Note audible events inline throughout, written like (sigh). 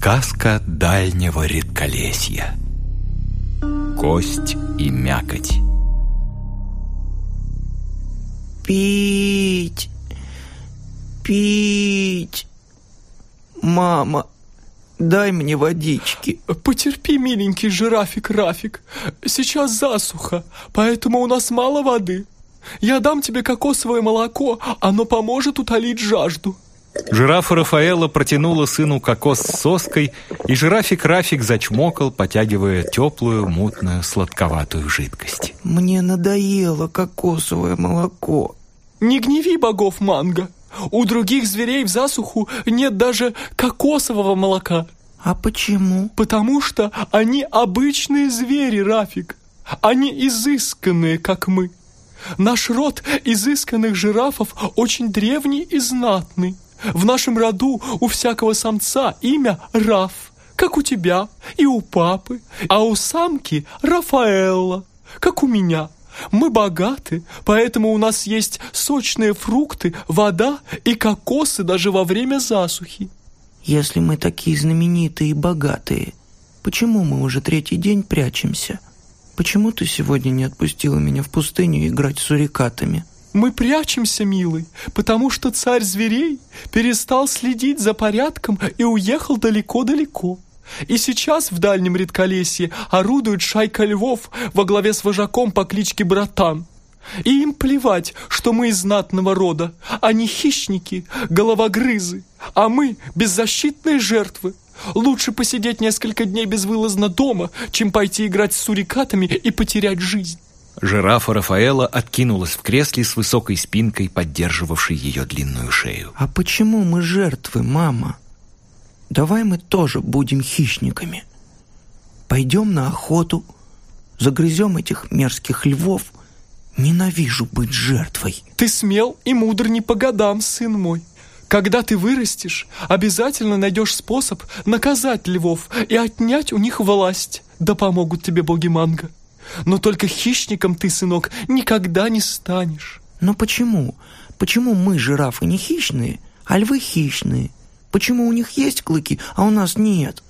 Сказка дальнего редколесья. Кость и мякоть. Пить, пить. Мама, дай мне водички. Потерпи, миленький жирафик Рафик. Сейчас засуха, поэтому у нас мало воды. Я дам тебе кокосовое молоко, оно поможет утолить жажду. Жирафа Рафаэла протянула сыну кокос с соской, и жирафик Рафик зачмокал, потягивая теплую, мутную, сладковатую жидкость. Мне надоело кокосовое молоко. Не гневи богов манго. У других зверей в засуху нет даже кокосового молока. А почему? Потому что они обычные звери, Рафик. Они изысканные, как мы. Наш род изысканных жирафов очень древний и знатный. В нашем роду у всякого самца имя Раф, как у тебя и у папы, а у самки Рафаэлла, как у меня. Мы богаты, поэтому у нас есть сочные фрукты, вода и кокосы даже во время засухи. Если мы такие знаменитые и богатые, почему мы уже третий день прячемся? Почему ты сегодня не отпустила меня в пустыню играть с сурикатами?» Мы прячемся, милый, потому что царь зверей перестал следить за порядком и уехал далеко-далеко. И сейчас в дальнем редколесье орудует шайка львов во главе с вожаком по кличке Братан. И им плевать, что мы из знатного рода. Они хищники, головогрызы, а мы беззащитные жертвы. Лучше посидеть несколько дней безвылазно дома, чем пойти играть с сурикатами и потерять жизнь. Жирафа Рафаэла откинулась в кресле с высокой спинкой, поддерживавшей ее длинную шею. «А почему мы жертвы, мама? Давай мы тоже будем хищниками. Пойдем на охоту, загрызем этих мерзких львов. Ненавижу быть жертвой». «Ты смел и мудр не по годам, сын мой. Когда ты вырастешь, обязательно найдешь способ наказать львов и отнять у них власть. Да помогут тебе боги Манго. Но только хищником ты, сынок, никогда не станешь. Но почему? Почему мы, жирафы, не хищные, а львы хищные? Почему у них есть клыки, а у нас нет?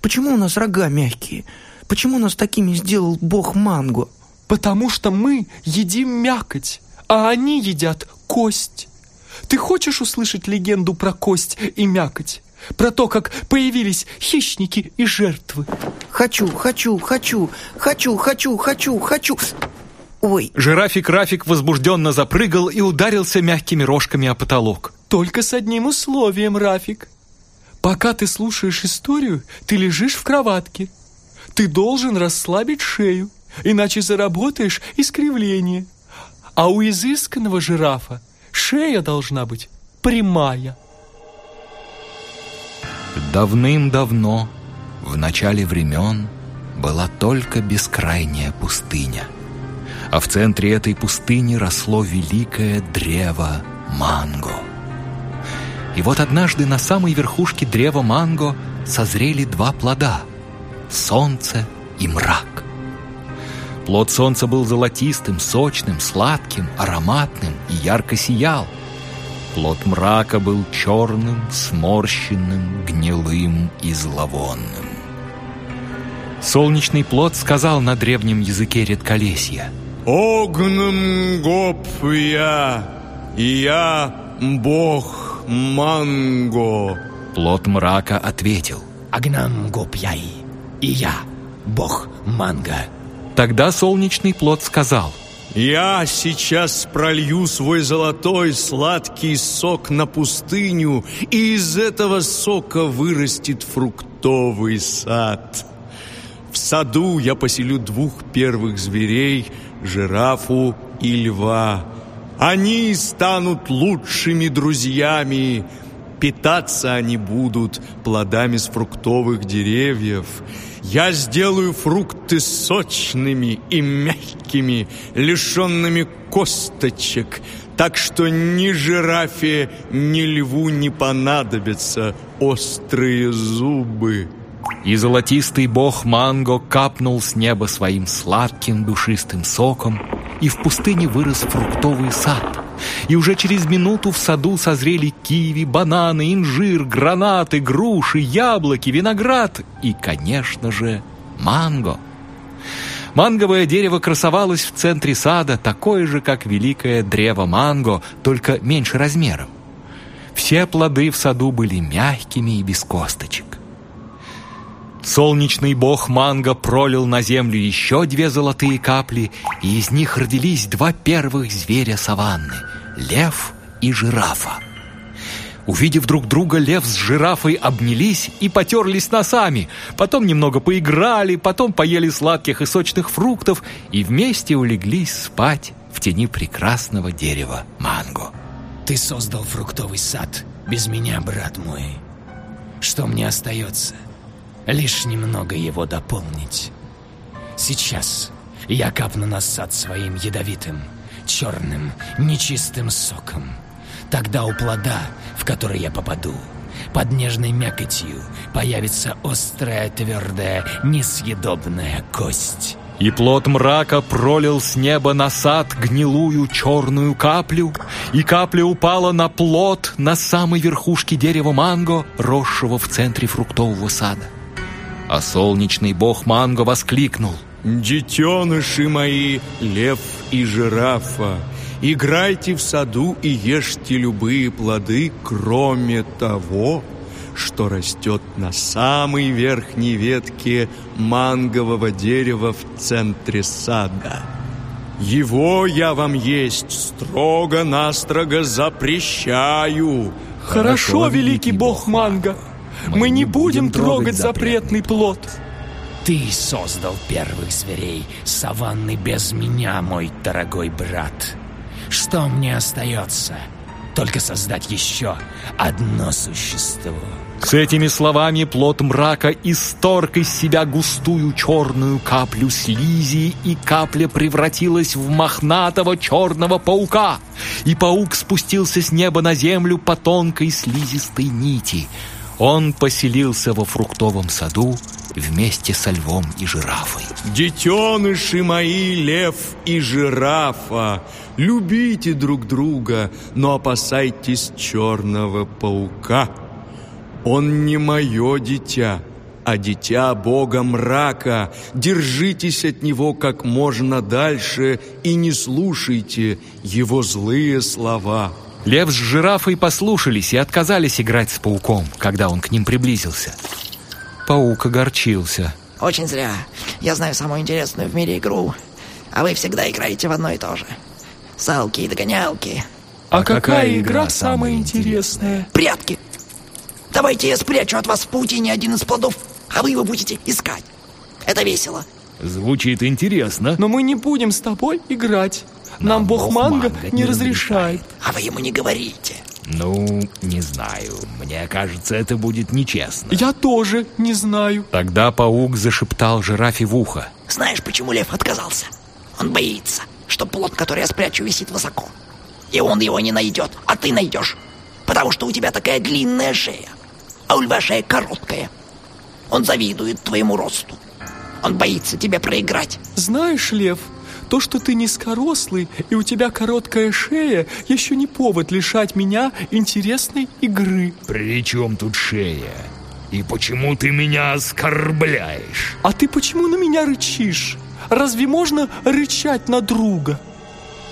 Почему у нас рога мягкие? Почему нас такими сделал бог Манго? Потому что мы едим мякоть, а они едят кость. Ты хочешь услышать легенду про кость и мякоть? Про то, как появились хищники и жертвы. Хочу, хочу, хочу, хочу, хочу, хочу, хочу. Ой. Жирафик Рафик возбужденно запрыгал и ударился мягкими рожками о потолок. Только с одним условием, Рафик. Пока ты слушаешь историю, ты лежишь в кроватке. Ты должен расслабить шею, иначе заработаешь искривление. А у изысканного жирафа шея должна быть прямая. Давным-давно, в начале времен, была только бескрайняя пустыня. А в центре этой пустыни росло великое древо манго. И вот однажды на самой верхушке древа манго созрели два плода — солнце и мрак. Плод солнца был золотистым, сочным, сладким, ароматным и ярко сиял — Плод мрака был черным, сморщенным, гнилым и зловонным. Солнечный плод сказал на древнем языке редколесья. «Огнем гоп я, я бог Манго». Плод мрака ответил. «Огнам гоп я, и я бог Манго». Тогда солнечный плод сказал. Я сейчас пролью свой золотой сладкий сок на пустыню, и из этого сока вырастет фруктовый сад. В саду я поселю двух первых зверей, жирафу и льва. Они станут лучшими друзьями, питаться они будут плодами с фруктовых деревьев – я сделаю фрукты сочными и мягкими, лишенными косточек, так что ни жирафе, ни льву не понадобятся острые зубы. И золотистый бог Манго капнул с неба своим сладким душистым соком, и в пустыне вырос фруктовый сад, И уже через минуту в саду созрели киви, бананы, инжир, гранаты, груши, яблоки, виноград и, конечно же, манго. Манговое дерево красовалось в центре сада, такое же, как великое древо манго, только меньше размером. Все плоды в саду были мягкими и без косточек. Солнечный бог Манго пролил на землю еще две золотые капли, и из них родились два первых зверя саванны — лев и жирафа. Увидев друг друга, лев с жирафой обнялись и потерлись носами, потом немного поиграли, потом поели сладких и сочных фруктов и вместе улеглись спать в тени прекрасного дерева манго. Ты создал фруктовый сад без меня, брат мой. Что мне остается? Лишь немного его дополнить. Сейчас я капну на сад своим ядовитым, черным, нечистым соком. Тогда у плода, в который я попаду, под нежной мякотью появится острая, твердая, несъедобная кость. И плод мрака пролил с неба на сад гнилую черную каплю, и капля упала на плод на самой верхушке дерева манго, росшего в центре фруктового сада. А солнечный бог Манго воскликнул. «Детеныши мои, лев и жирафа, играйте в саду и ешьте любые плоды, кроме того, что растет на самой верхней ветке мангового дерева в центре сада. Его я вам есть строго-настрого запрещаю». Хорошо, великий бог Манго. Мы не будем трогать запретный плод. Ты создал первых зверей саванны без меня, мой дорогой брат. Что мне остается? Только создать еще одно существо. С этими словами плод мрака исторг из себя густую черную каплю слизи, и капля превратилась в мохнатого черного паука. И паук спустился с неба на землю по тонкой слизистой нити — он поселился во фруктовом саду вместе со львом и жирафой. «Детеныши мои, лев и жирафа, любите друг друга, но опасайтесь черного паука. Он не мое дитя, а дитя Бога мрака. Держитесь от него как можно дальше и не слушайте его злые слова». Лев с жирафой послушались и отказались играть с пауком, когда он к ним приблизился. Паук огорчился. Очень зря. Я знаю самую интересную в мире игру, а вы всегда играете в одно и то же. Салки и догонялки. А, а какая игра самая интересная? Прятки. Давайте я спрячу от вас в паутине один из плодов, а вы его будете искать. Это весело. Звучит интересно. Но мы не будем с тобой играть. Нам бог Манго не разрешает. А вы ему не говорите. Ну, не знаю. Мне кажется, это будет нечестно. Я тоже не знаю. Тогда паук зашептал жирафе в ухо. Знаешь, почему лев отказался? Он боится, что плод, который я спрячу, висит высоко. И он его не найдет, а ты найдешь. Потому что у тебя такая длинная шея, а у льва шея короткая. Он завидует твоему росту. Он боится тебя проиграть. Знаешь, Лев, то, что ты низкорослый и у тебя короткая шея, еще не повод лишать меня интересной игры. При чем тут шея? И почему ты меня оскорбляешь? А ты почему на меня рычишь? Разве можно рычать на друга?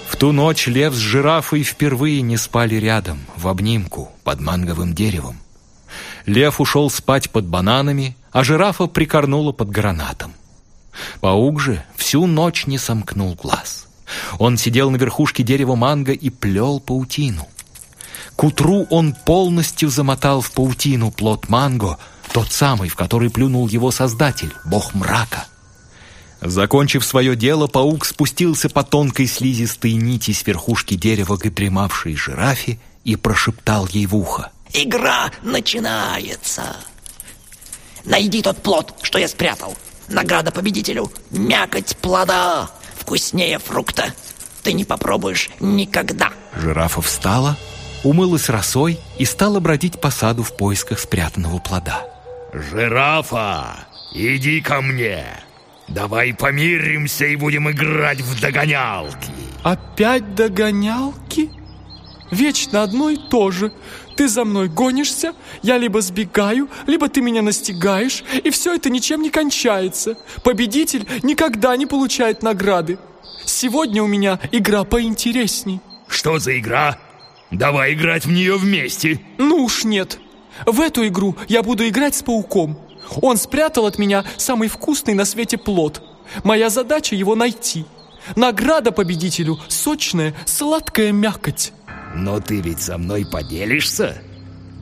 В ту ночь лев с жирафой впервые не спали рядом, в обнимку, под манговым деревом. Лев ушел спать под бананами, а жирафа прикорнула под гранатом. Паук же всю ночь не сомкнул глаз. Он сидел на верхушке дерева манго и плел паутину. К утру он полностью замотал в паутину плод манго, тот самый, в который плюнул его создатель, бог мрака. Закончив свое дело, паук спустился по тонкой слизистой нити с верхушки дерева к дремавшей жирафе и прошептал ей в ухо. «Игра начинается! Найди тот плод, что я спрятал, Награда победителю — мякоть плода. Вкуснее фрукта. Ты не попробуешь никогда. Жирафа встала, умылась росой и стала бродить по саду в поисках спрятанного плода. «Жирафа, иди ко мне! Давай помиримся и будем играть в догонялки!» «Опять догонялки?» Вечно одно и то же. Ты за мной гонишься, я либо сбегаю, либо ты меня настигаешь, и все это ничем не кончается. Победитель никогда не получает награды. Сегодня у меня игра поинтересней. Что за игра? Давай играть в нее вместе. Ну уж нет. В эту игру я буду играть с пауком. Он спрятал от меня самый вкусный на свете плод. Моя задача его найти. Награда победителю – сочная, сладкая мякоть. Но ты ведь со мной поделишься?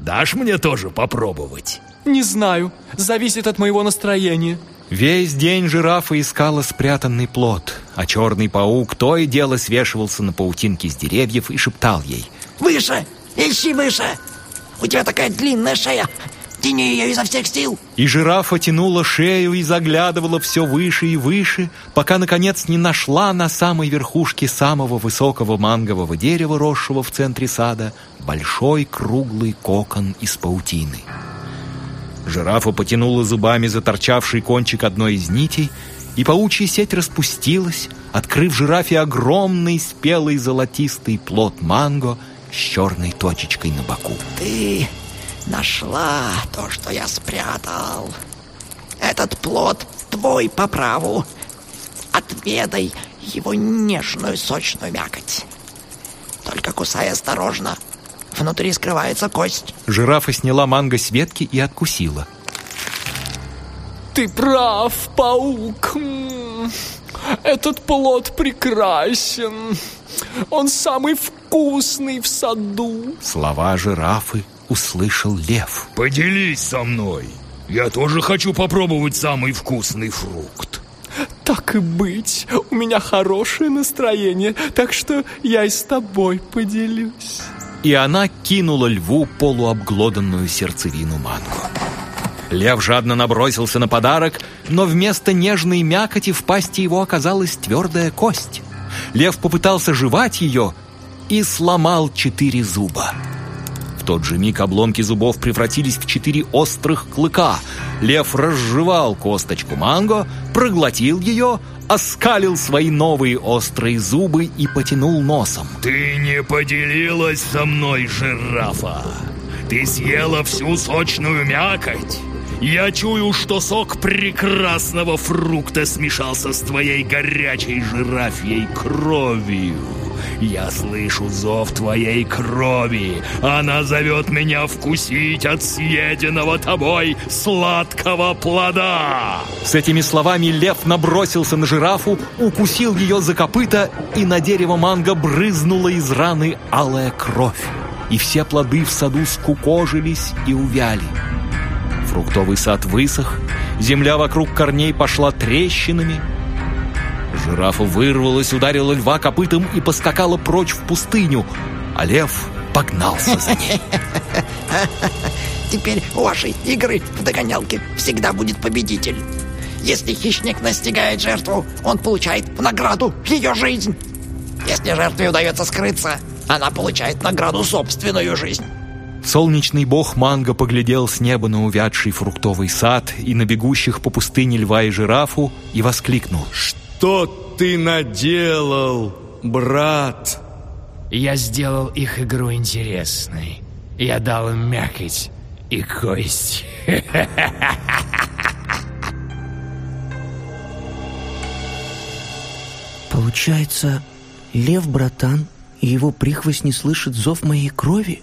Дашь мне тоже попробовать? Не знаю, зависит от моего настроения. Весь день жирафа искала спрятанный плод, а черный паук то и дело свешивался на паутинке с деревьев и шептал ей. Выше! Ищи выше! У тебя такая длинная шея! Тяни ее изо всех сил! И жирафа тянула шею и заглядывала все выше и выше, пока, наконец, не нашла на самой верхушке самого высокого мангового дерева, росшего в центре сада, большой круглый кокон из паутины. Жирафа потянула зубами за торчавший кончик одной из нитей, и паучья сеть распустилась, открыв жирафе огромный спелый золотистый плод манго с черной точечкой на боку. Ты нашла то, что я спрятал. Этот плод твой по праву. Отведай его нежную сочную мякоть. Только кусай осторожно. Внутри скрывается кость. Жирафа сняла манго с ветки и откусила. Ты прав, паук. Этот плод прекрасен. Он самый вкусный в саду. Слова жирафы услышал лев. Поделись со мной. Я тоже хочу попробовать самый вкусный фрукт. Так и быть, у меня хорошее настроение, так что я и с тобой поделюсь. И она кинула льву полуобглоданную сердцевину манго. Лев жадно набросился на подарок, но вместо нежной мякоти в пасти его оказалась твердая кость. Лев попытался жевать ее и сломал четыре зуба тот же миг обломки зубов превратились в четыре острых клыка. Лев разжевал косточку манго, проглотил ее, оскалил свои новые острые зубы и потянул носом. «Ты не поделилась со мной, жирафа! Ты съела всю сочную мякоть!» Я чую, что сок прекрасного фрукта смешался с твоей горячей жирафьей кровью. Я слышу зов твоей крови. Она зовет меня вкусить от съеденного тобой сладкого плода. С этими словами лев набросился на жирафу, укусил ее за копыта, и на дерево манго брызнула из раны алая кровь. И все плоды в саду скукожились и увяли. Фруктовый сад высох, земля вокруг корней пошла трещинами. Жирафа вырвалась, ударила льва копытом и поскакала прочь в пустыню, а лев погнался за ней. (laughs) Теперь у вашей игры в догонялке всегда будет победитель. Если хищник настигает жертву, он получает в награду ее жизнь. Если жертве удается скрыться, она получает награду собственную жизнь. Солнечный бог Манго поглядел с неба на увядший фруктовый сад и на бегущих по пустыне льва и жирафу и воскликнул. «Что ты наделал, брат?» Я сделал их игру интересной. Я дал им мякоть и кость. (laughs) Получается, лев, братан, и его прихвостни слышат зов моей крови?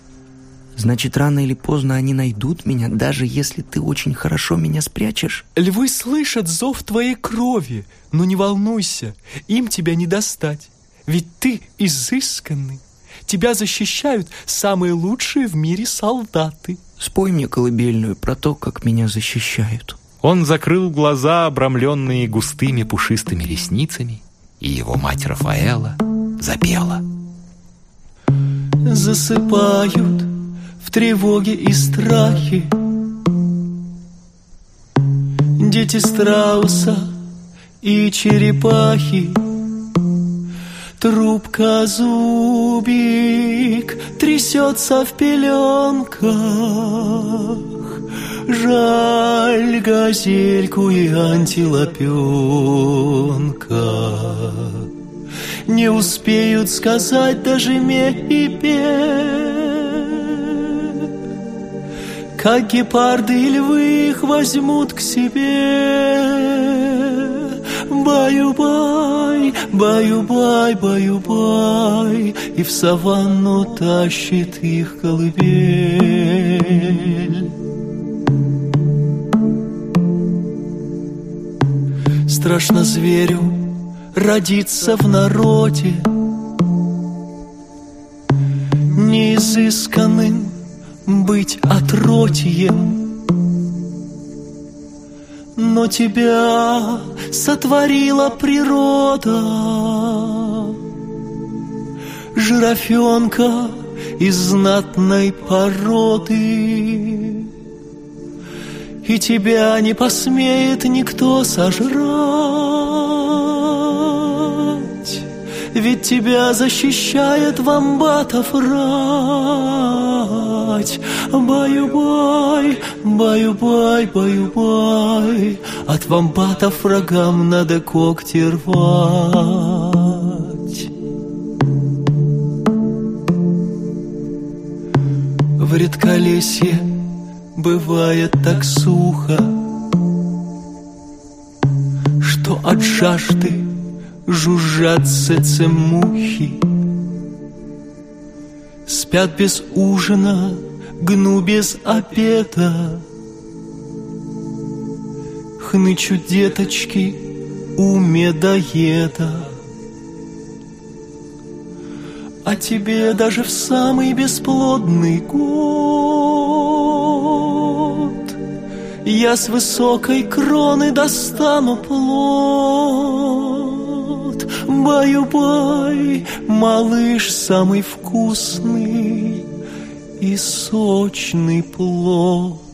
Значит, рано или поздно они найдут меня, даже если ты очень хорошо меня спрячешь. Львы слышат зов твоей крови, но не волнуйся, им тебя не достать. Ведь ты изысканный. Тебя защищают самые лучшие в мире солдаты. Спой мне колыбельную про то, как меня защищают. Он закрыл глаза, обрамленные густыми пушистыми ресницами, и его мать Рафаэла запела. Засыпают в тревоге и страхе. Дети страуса и черепахи. Трубка зубик трясется в пеленках. Жаль газельку и антилопенка. Не успеют сказать даже ме и пе. Как гепарды и львы их возьмут к себе. Баю-бай, баю-бай, баю-бай, И в саванну тащит их колыбель. Страшно зверю родиться в народе Неизысканным быть отротием но тебя сотворила природа. Жирафенка из знатной породы, И тебя не посмеет никто сожрать, Ведь тебя защищает вамбатов рать. Баю-бай, баю-бай, баю-бай, От вамбатов врагам надо когти рвать. В редколесье бывает так сухо, Что от жажды жужжат цецемухи. Спят без ужина, гну без обеда. Хнычут деточки у медоеда. А тебе даже в самый бесплодный год Я с высокой кроны достану плод Баю-бай, малыш самый вкусный и сочный плод.